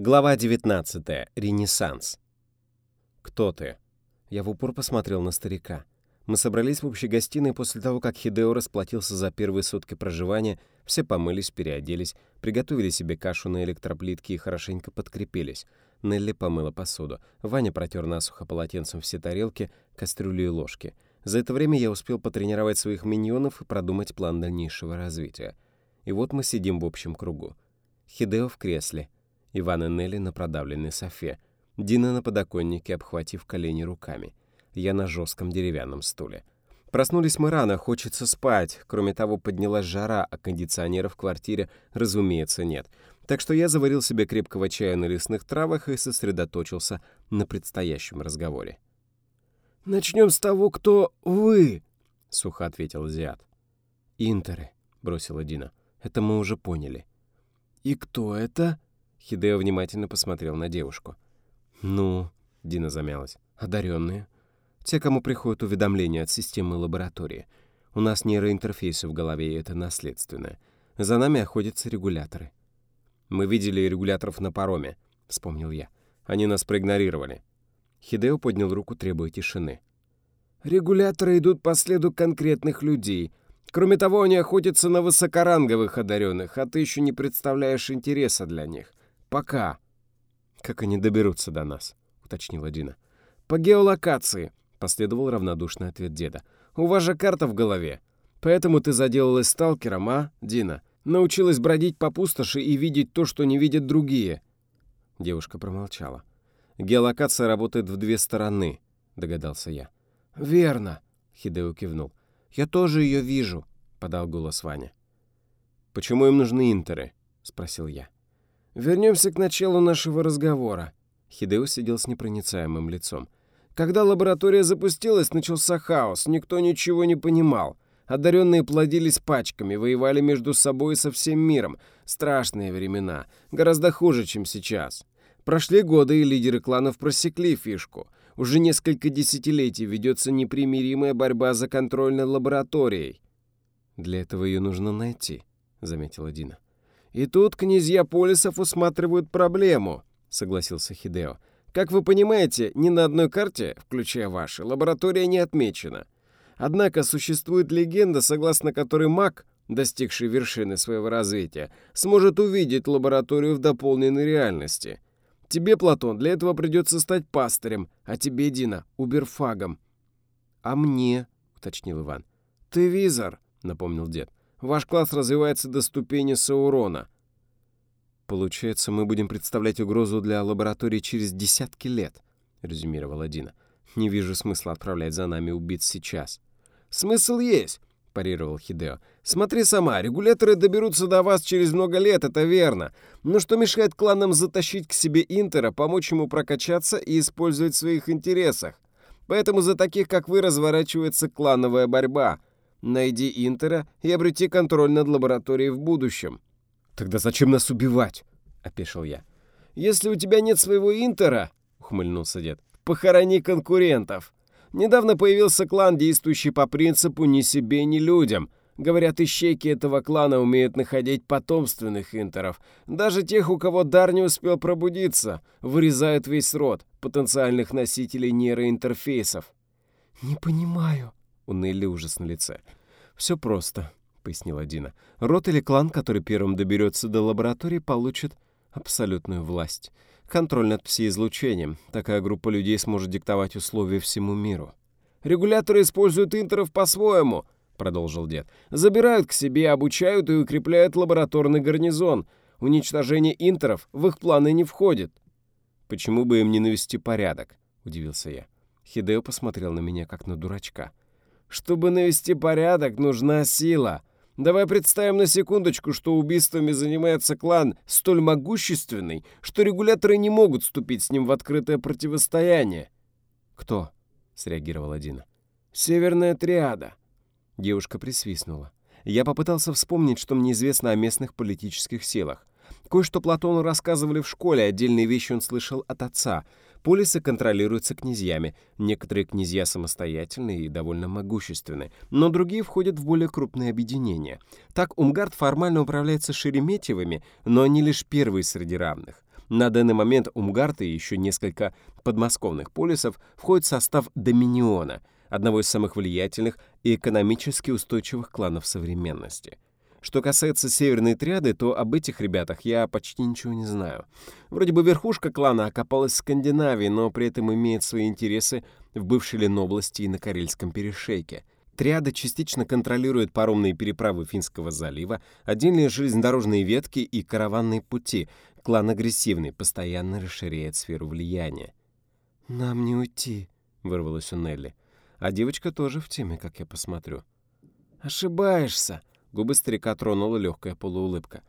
Глава 19. Ренессанс. «Кто ты?» Я в упор посмотрел на старика. Мы собрались в общей гостиной после того, как Хидео расплатился за первые сутки проживания, все помылись, переоделись, приготовили себе кашу на электроплитке и хорошенько подкрепились. Нелли помыла посуду. Ваня протер насухо полотенцем все тарелки, кастрюли и ложки. За это время я успел потренировать своих миньонов и продумать план дальнейшего развития. И вот мы сидим в общем кругу. Хидео в кресле — Иван и Нелли на продавленной софе, Дина на подоконнике, обхватив колени руками. Я на жестком деревянном стуле. Проснулись мы рано, хочется спать. Кроме того, поднялась жара, а кондиционера в квартире, разумеется, нет. Так что я заварил себе крепкого чая на лесных травах и сосредоточился на предстоящем разговоре. «Начнем с того, кто вы», — сухо ответил Азиат. «Интеры», — бросила Дина. «Это мы уже поняли». «И кто это?» Хидео внимательно посмотрел на девушку. «Ну...» — Дина замялась. «Одаренные. Те, кому приходят уведомления от системы лаборатории. У нас нейроинтерфейсы в голове, и это наследственное. За нами охотятся регуляторы». «Мы видели регуляторов на пароме», — вспомнил я. «Они нас проигнорировали». Хидео поднял руку, требуя тишины. «Регуляторы идут по следу конкретных людей. Кроме того, они охотятся на высокоранговых одаренных, а ты еще не представляешь интереса для них. Пока. Как они доберутся до нас? уточнила Дина. По геолокации, последовал равнодушный ответ деда. У вас же карта в голове. Поэтому ты заделалась сталкером, а, Дина? Научилась бродить по пустоши и видеть то, что не видят другие. Девушка промолчала. Геолокация работает в две стороны, догадался я. Верно, Хидео кивнул. Я тоже ее вижу, подал голос Ваня. Почему им нужны интеры? спросил я. Вернемся к началу нашего разговора. Хидео сидел с непроницаемым лицом. Когда лаборатория запустилась, начался хаос, никто ничего не понимал. Одаренные плодились пачками, воевали между собой и со всем миром. Страшные времена, гораздо хуже, чем сейчас. Прошли годы, и лидеры кланов просекли фишку. Уже несколько десятилетий ведется непримиримая борьба за контроль над лабораторией. «Для этого ее нужно найти», — заметила Дина. И тут князья полисов усматривают проблему, согласился Хидео. Как вы понимаете, ни на одной карте, включая ваши, лаборатория не отмечена. Однако существует легенда, согласно которой маг, достигший вершины своего развития, сможет увидеть лабораторию в дополненной реальности. Тебе, Платон, для этого придется стать пастырем, а тебе, Дина, уберфагом. «А мне?» — уточнил Иван. «Ты визор», — напомнил дед. Ваш класс развивается до ступени Саурона. Получается, мы будем представлять угрозу для лаборатории через десятки лет, резюмировала Дина. Не вижу смысла отправлять за нами убийц сейчас. Смысл есть, парировал Хидео. Смотри сама, регуляторы доберутся до вас через много лет, это верно. Но что мешает кланам затащить к себе Интера, помочь ему прокачаться и использовать в своих интересах? Поэтому за таких, как вы, разворачивается клановая борьба. Найди Интера и обрети контроль над лабораторией в будущем». «Тогда зачем нас убивать?» — опешил я. «Если у тебя нет своего Интера, — ухмыльнулся дед, — похорони конкурентов. Недавно появился клан, действующий по принципу «ни себе, ни людям». Говорят, ищейки этого клана умеют находить потомственных интеров. Даже тех, у кого дар не успел пробудиться, вырезают весь род потенциальных носителей нейроинтерфейсов. «Не понимаю», у Нелли ужас на лице. «Все просто», — пояснила Дина. «Род или клан, который первым доберется до лаборатории, получит абсолютную власть. Контроль над всеизлучением. Такая группа людей сможет диктовать условия всему миру». «Регуляторы используют интеров по-своему», — продолжил дед. «Забирают к себе, обучают и укрепляют лабораторный гарнизон. Уничтожение интеров в их планы не входит». «Почему бы им не навести порядок?» — удивился я. Хидео посмотрел на меня, как на дурачка. Чтобы навести порядок, нужна сила. Давай представим на секундочку, что убийствами занимается клан столь могущественный, что регуляторы не могут вступить с ним в открытое противостояние. «Кто?» — среагировала Дина. «Северная триада». Девушка присвистнула. Я попытался вспомнить, что мне известно о местных политических силах. Кое-что Платону рассказывали в школе, отдельные вещи он слышал от отца — Полисы контролируются князьями. Некоторые князья самостоятельные и довольно могущественны, но другие входят в более крупные объединения. Так Умгард формально управляется Шереметьевыми, но они лишь первые среди равных. На данный момент Умгарт и еще несколько подмосковных полисов входят в состав Доминиона, одного из самых влиятельных и экономически устойчивых кланов современности. Что касается Северной Триады, то об этих ребятах я почти ничего не знаю. Вроде бы верхушка клана окопалась в Скандинавии, но при этом имеет свои интересы в бывшей Ленобласти и на Карельском перешейке. Триада частично контролирует паромные переправы Финского залива, отдельные железнодорожные ветки и караванные пути. Клан агрессивный, постоянно расширяет сферу влияния. «Нам не уйти», — вырвалось у Нелли. А девочка тоже в теме, как я посмотрю. «Ошибаешься», — губы старика тронула легкая полуулыбка.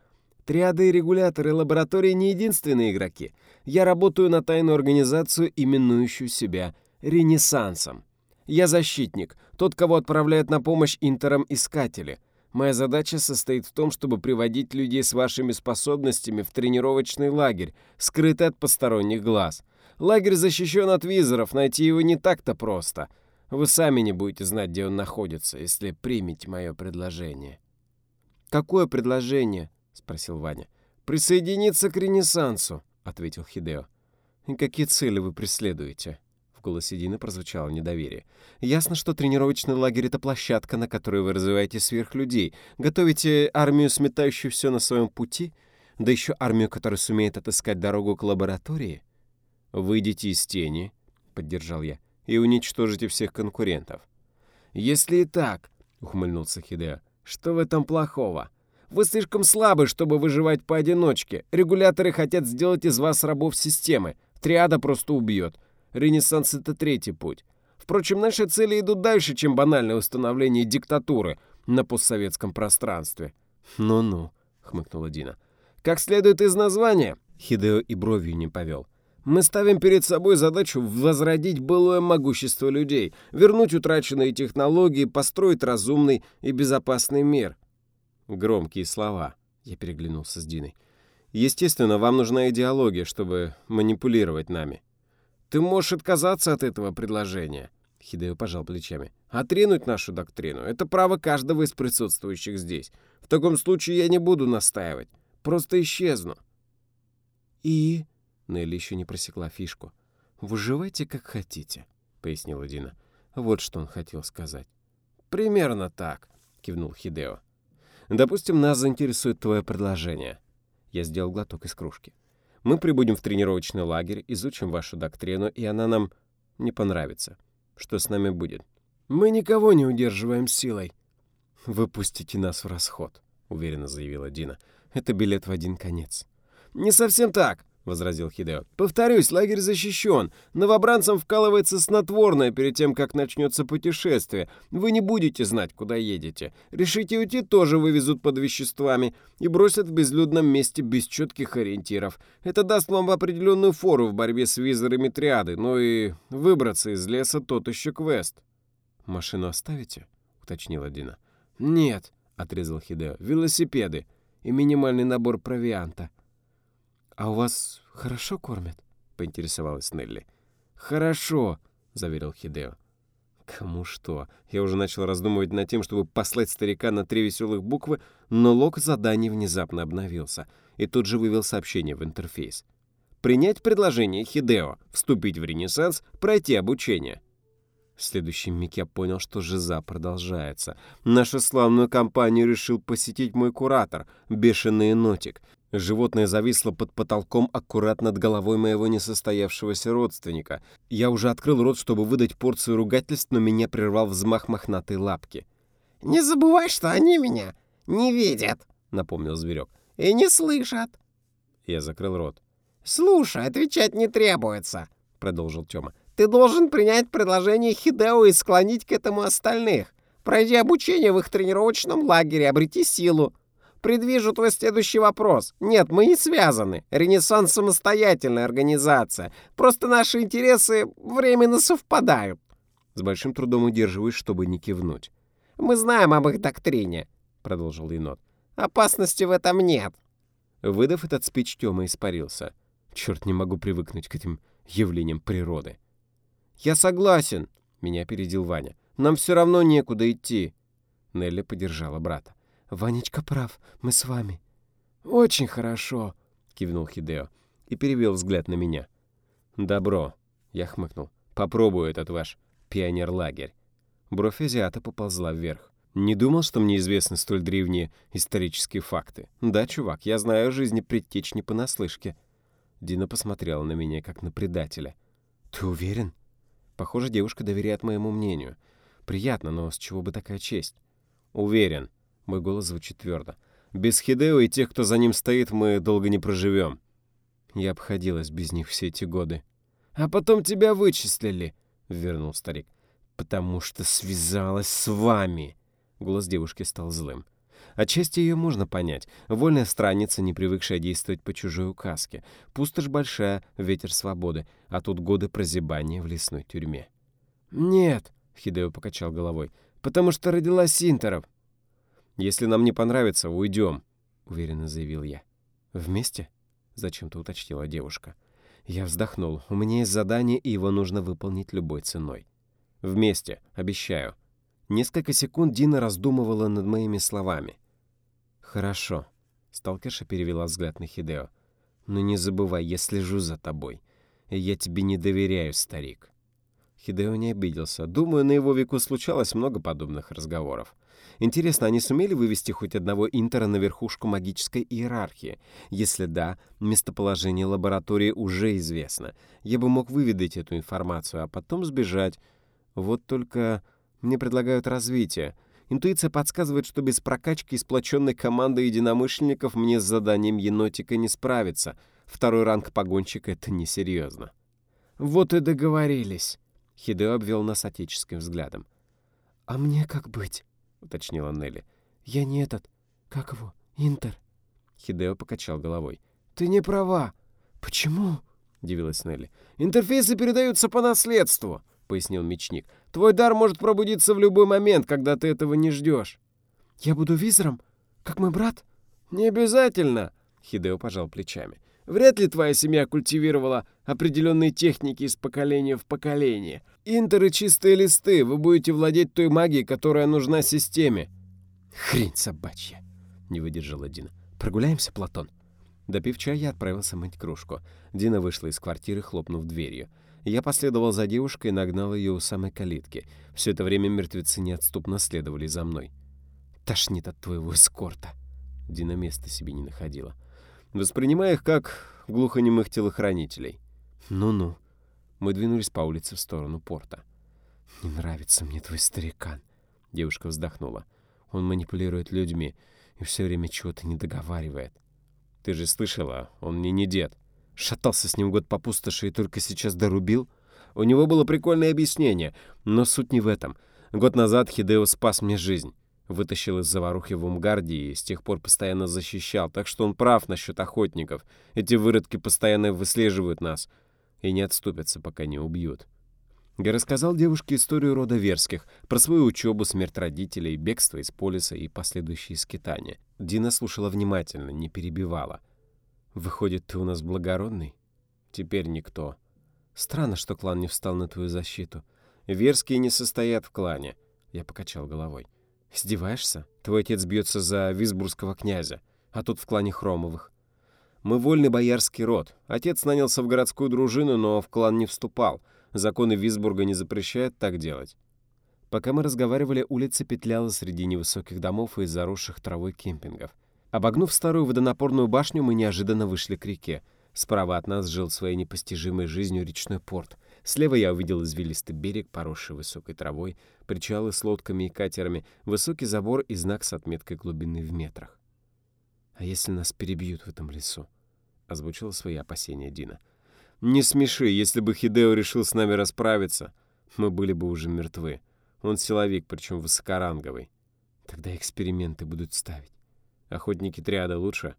«Триады и регуляторы лаборатории не единственные игроки. Я работаю на тайную организацию, именующую себя Ренессансом. Я защитник, тот, кого отправляют на помощь интерам-искатели. Моя задача состоит в том, чтобы приводить людей с вашими способностями в тренировочный лагерь, скрытый от посторонних глаз. Лагерь защищен от визоров, найти его не так-то просто. Вы сами не будете знать, где он находится, если примете мое предложение». «Какое предложение?» — спросил Ваня. «Присоединиться к Ренессансу», — ответил Хидео. «И какие цели вы преследуете?» В голосе Дины прозвучало недоверие. «Ясно, что тренировочный лагерь — это площадка, на которой вы развиваете сверхлюдей. Готовите армию, сметающую все на своем пути? Да еще армию, которая сумеет отыскать дорогу к лаборатории?» «Выйдите из тени», — поддержал я, — «и уничтожите всех конкурентов». «Если и так», — ухмыльнулся Хидео, — «что в этом плохого?» Вы слишком слабы, чтобы выживать поодиночке. Регуляторы хотят сделать из вас рабов системы. Триада просто убьет. Ренессанс — это третий путь. Впрочем, наши цели идут дальше, чем банальное установление диктатуры на постсоветском пространстве. «Ну-ну», — хмыкнула Дина. «Как следует из названия», — Хидео и бровью не повел. «Мы ставим перед собой задачу возродить былое могущество людей, вернуть утраченные технологии, построить разумный и безопасный мир». Громкие слова. Я переглянулся с Диной. Естественно, вам нужна идеология, чтобы манипулировать нами. Ты можешь отказаться от этого предложения. Хидео пожал плечами. «Отринуть нашу доктрину — это право каждого из присутствующих здесь. В таком случае я не буду настаивать. Просто исчезну». «И?» — Нелли еще не просекла фишку. «Выживайте, как хотите», — пояснила Дина. Вот что он хотел сказать. «Примерно так», — кивнул Хидео. «Допустим, нас заинтересует твое предложение». Я сделал глоток из кружки. Мы прибудем в тренировочный лагерь, изучим вашу доктрину, и она нам не понравится. Что с нами будет? Мы никого не удерживаем силой. Выпустите нас в расход, уверенно заявила Дина. Это билет в один конец. Не совсем так. — возразил Хидео. «Повторюсь, лагерь защищен. Новобранцам вкалывается снотворное перед тем, как начнется путешествие. Вы не будете знать, куда едете. Решите уйти, тоже вывезут под веществами и бросят в безлюдном месте без четких ориентиров. Это даст вам определенную фору в борьбе с визорами триады, но и выбраться из леса тот еще квест». «Машину оставите?» — уточнила Дина. «Нет», — отрезал Хидео. «Велосипеды и минимальный набор провианта». «А у вас хорошо кормят?» — поинтересовалась Нелли. «Хорошо», — заверил Хидео. Кому что? Я уже начал раздумывать над тем, чтобы послать старика на три веселых буквы, но лог заданий внезапно обновился и тут же вывел сообщение в интерфейс. «Принять предложение Хидео, вступить в Ренессанс, пройти обучение». В следующий миг я понял, что жиза продолжается. Нашу славную компанию решил посетить мой куратор, бешеный нотик. Животное зависло под потолком аккурат над головой моего несостоявшегося родственника. Я уже открыл рот, чтобы выдать порцию ругательств, но меня прервал взмах мохнатой лапки. «Не забывай, что они меня не видят», — напомнил зверек. «И не слышат». Я закрыл рот. «Слушай, отвечать не требуется», — продолжил Тёма. «Ты должен принять предложение Хидео и склонить к этому остальных. Пройди обучение в их тренировочном лагере, обрети силу. Предвижу твой следующий вопрос. Нет, мы не связаны. Ренессанс — самостоятельная организация. Просто наши интересы временно совпадают. С большим трудом удерживаюсь, чтобы не кивнуть. Мы знаем об их доктрине, — продолжил енот. Опасности в этом нет. Выдав этот спич, Тёма испарился. Черт, не могу привыкнуть к этим явлениям природы. «Я согласен», — меня опередил Ваня. «Нам все равно некуда идти». Нелли поддержала брата. Ванечка прав, мы с вами». «Очень хорошо», — кивнул Хидео. и перевел взгляд на меня. «Добро», — я хмыкнул. «Попробую этот ваш пионер-лагерь». Бровь азиата поползла вверх. Не думал, что мне известны столь древние исторические факты. Да, чувак, я знаю о жизни предтеч не понаслышке. Дина посмотрела на меня, как на предателя. «Ты уверен?» Похоже, девушка доверяет моему мнению. Приятно, но с чего бы такая честь? «Уверен». Мой голос звучит твердо. «Без Хидео и тех, кто за ним стоит, мы долго не проживем». Я обходилась без них все эти годы. «А потом тебя вычислили», — вернул старик. «Потому что связалась с вами». Голос девушки стал злым. Отчасти ее можно понять. Вольная страница, не привыкшая действовать по чужой указке. Пустошь большая, ветер свободы, а тут годы прозябания в лесной тюрьме. «Нет», — Хидео покачал головой, — «потому что родилась Синтеров». «Если нам не понравится, уйдем», — уверенно заявил я. «Вместе?» — зачем-то уточнила девушка. Я вздохнул. У меня есть задание, и его нужно выполнить любой ценой. «Вместе, обещаю». Несколько секунд Дина раздумывала над моими словами. «Хорошо», — сталкерша перевела взгляд на Хидео. «Но не забывай, я слежу за тобой. И я тебе не доверяю, старик». Хидео не обиделся. Думаю, на его веку случалось много подобных разговоров. Интересно, они сумели вывести хоть одного интера на верхушку магической иерархии? Если да, местоположение лаборатории уже известно. Я бы мог выведать эту информацию, а потом сбежать. Вот только мне предлагают развитие. Интуиция подсказывает, что без прокачки сплоченной команды единомышленников мне с заданием енотика не справиться. Второй ранг погонщика — это несерьезно. «Вот и договорились», — Хидео обвел нас отеческим взглядом. «А мне как быть?» — уточнила Нелли. «Я не этот... Как его? Интер?» Хидео покачал головой. «Ты не права». «Почему?» — удивилась Нелли. «Интерфейсы передаются по наследству», — пояснил мечник. Твой дар может пробудиться в любой момент, когда ты этого не ждешь. Я буду визором, как мой брат? Не обязательно, Хидео пожал плечами. Вряд ли твоя семья культивировала определенные техники из поколения в поколение. Интеры чистые листы, вы будете владеть той магией, которая нужна системе. Хрень собачья, не выдержала Дина. Прогуляемся, Платон. Допив чая, я отправился мыть кружку. Дина вышла из квартиры, хлопнув дверью. Я последовал за девушкой и нагнал ее у самой калитки. Все это время мертвецы неотступно следовали за мной. «Тошнит от твоего эскорта!» Дина места себе не находила. Воспринимая их как глухонемых телохранителей. «Ну-ну». Мы двинулись по улице в сторону порта. «Не нравится мне твой старикан», — девушка вздохнула. «Он манипулирует людьми и все время чего-то не договаривает. Ты же слышала, он мне не дед. Шатался с ним год по пустоши и только сейчас дорубил? У него было прикольное объяснение, но суть не в этом. Год назад Хидео спас мне жизнь. Вытащил из заварухи в Умгарде и с тех пор постоянно защищал, так что он прав насчет охотников. Эти выродки постоянно выслеживают нас и не отступятся, пока не убьют. Я рассказал девушке историю рода Верских, про свою учебу, смерть родителей, бегство из полиса и последующие скитания. Дина слушала внимательно, не перебивала. Выходит, ты у нас благородный? Теперь никто. Странно, что клан не встал на твою защиту. Верские не состоят в клане. Я покачал головой. Издеваешься? Твой отец бьется за Висбургского князя, а тут в клане Хромовых. Мы вольный боярский род. Отец нанялся в городскую дружину, но в клан не вступал. Законы Висбурга не запрещают так делать. Пока мы разговаривали, улица петляла среди невысоких домов и заросших травой кемпингов. Обогнув старую водонапорную башню, мы неожиданно вышли к реке. Справа от нас жил своей непостижимой жизнью речной порт. Слева я увидел извилистый берег, поросший высокой травой, причалы с лодками и катерами, высокий забор и знак с отметкой глубины в метрах. «А если нас перебьют в этом лесу?» — озвучила свои опасения Дина. «Не смеши, если бы Хидео решил с нами расправиться, мы были бы уже мертвы. Он силовик, причем высокоранговый. Тогда эксперименты будут ставить. Охотники триада лучше.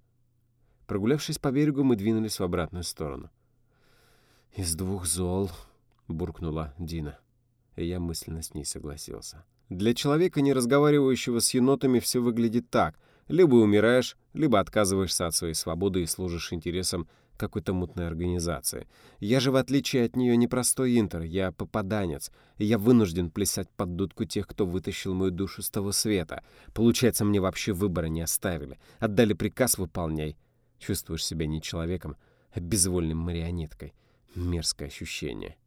Прогулявшись по берегу, мы двинулись в обратную сторону. «Из двух зол», — буркнула Дина. И я мысленно с ней согласился. Для человека, не разговаривающего с енотами, все выглядит так. Либо умираешь, либо отказываешься от своей свободы и служишь интересам какой-то мутной организации. Я же, в отличие от нее, не простой интер, я попаданец, и я вынужден плясать под дудку тех, кто вытащил мою душу с того света. Получается, мне вообще выбора не оставили. Отдали приказ — выполняй. Чувствуешь себя не человеком, безвольным марионеткой. Мерзкое ощущение.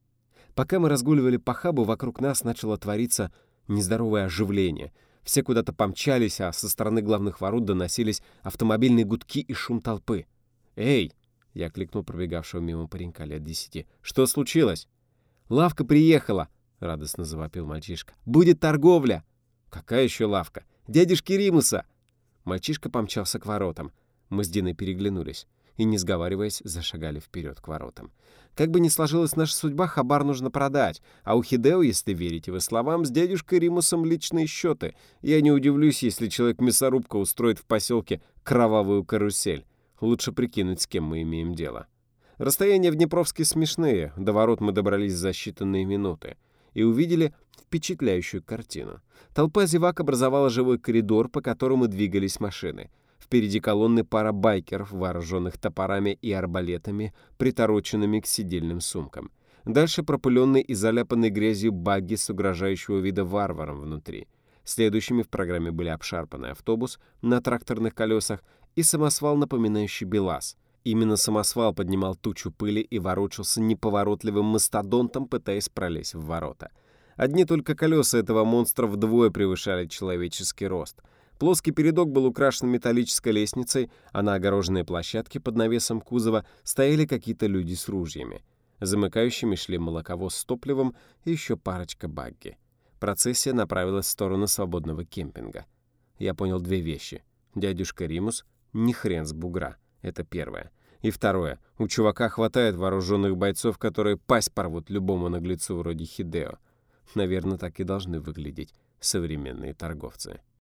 Пока мы разгуливали по хабу, вокруг нас начало твориться нездоровое оживление. Все куда-то помчались, а со стороны главных ворот доносились автомобильные гудки и шум толпы. «Эй!» — я кликнул пробегавшего мимо паренька лет десяти. «Что случилось?» «Лавка приехала!» — радостно завопил мальчишка. «Будет торговля!» «Какая еще лавка?» «Дядюшки Римуса!» Мальчишка помчался к воротам. Мы с Диной переглянулись и, не сговариваясь, зашагали вперед к воротам. Как бы ни сложилась наша судьба, хабар нужно продать, а у Хидео, если верить его словам, с дядюшкой Римусом личные счеты. Я не удивлюсь, если человек-мясорубка устроит в поселке кровавую карусель. Лучше прикинуть, с кем мы имеем дело. Расстояния в Днепровске смешные, до ворот мы добрались за считанные минуты и увидели впечатляющую картину. Толпа зевак образовала живой коридор, по которому двигались машины — Впереди колонны пара байкеров, вооруженных топорами и арбалетами, притороченными к сидельным сумкам. Дальше пропыленный и заляпанный грязью багги с угрожающего вида варваром внутри. Следующими в программе были обшарпанный автобус на тракторных колесах и самосвал, напоминающий БелАЗ. Именно самосвал поднимал тучу пыли и ворочался неповоротливым мастодонтом, пытаясь пролезть в ворота. Одни только колеса этого монстра вдвое превышали человеческий рост — Плоский передок был украшен металлической лестницей, а на огороженной площадке под навесом кузова стояли какие-то люди с ружьями. Замыкающими шли молоковоз с топливом и еще парочка багги. Процессия направилась в сторону свободного кемпинга. Я понял две вещи. Дядюшка Римус — ни хрен с бугра. Это первое. И второе. У чувака хватает вооруженных бойцов, которые пасть порвут любому наглецу вроде Хидео. Наверное, так и должны выглядеть современные торговцы.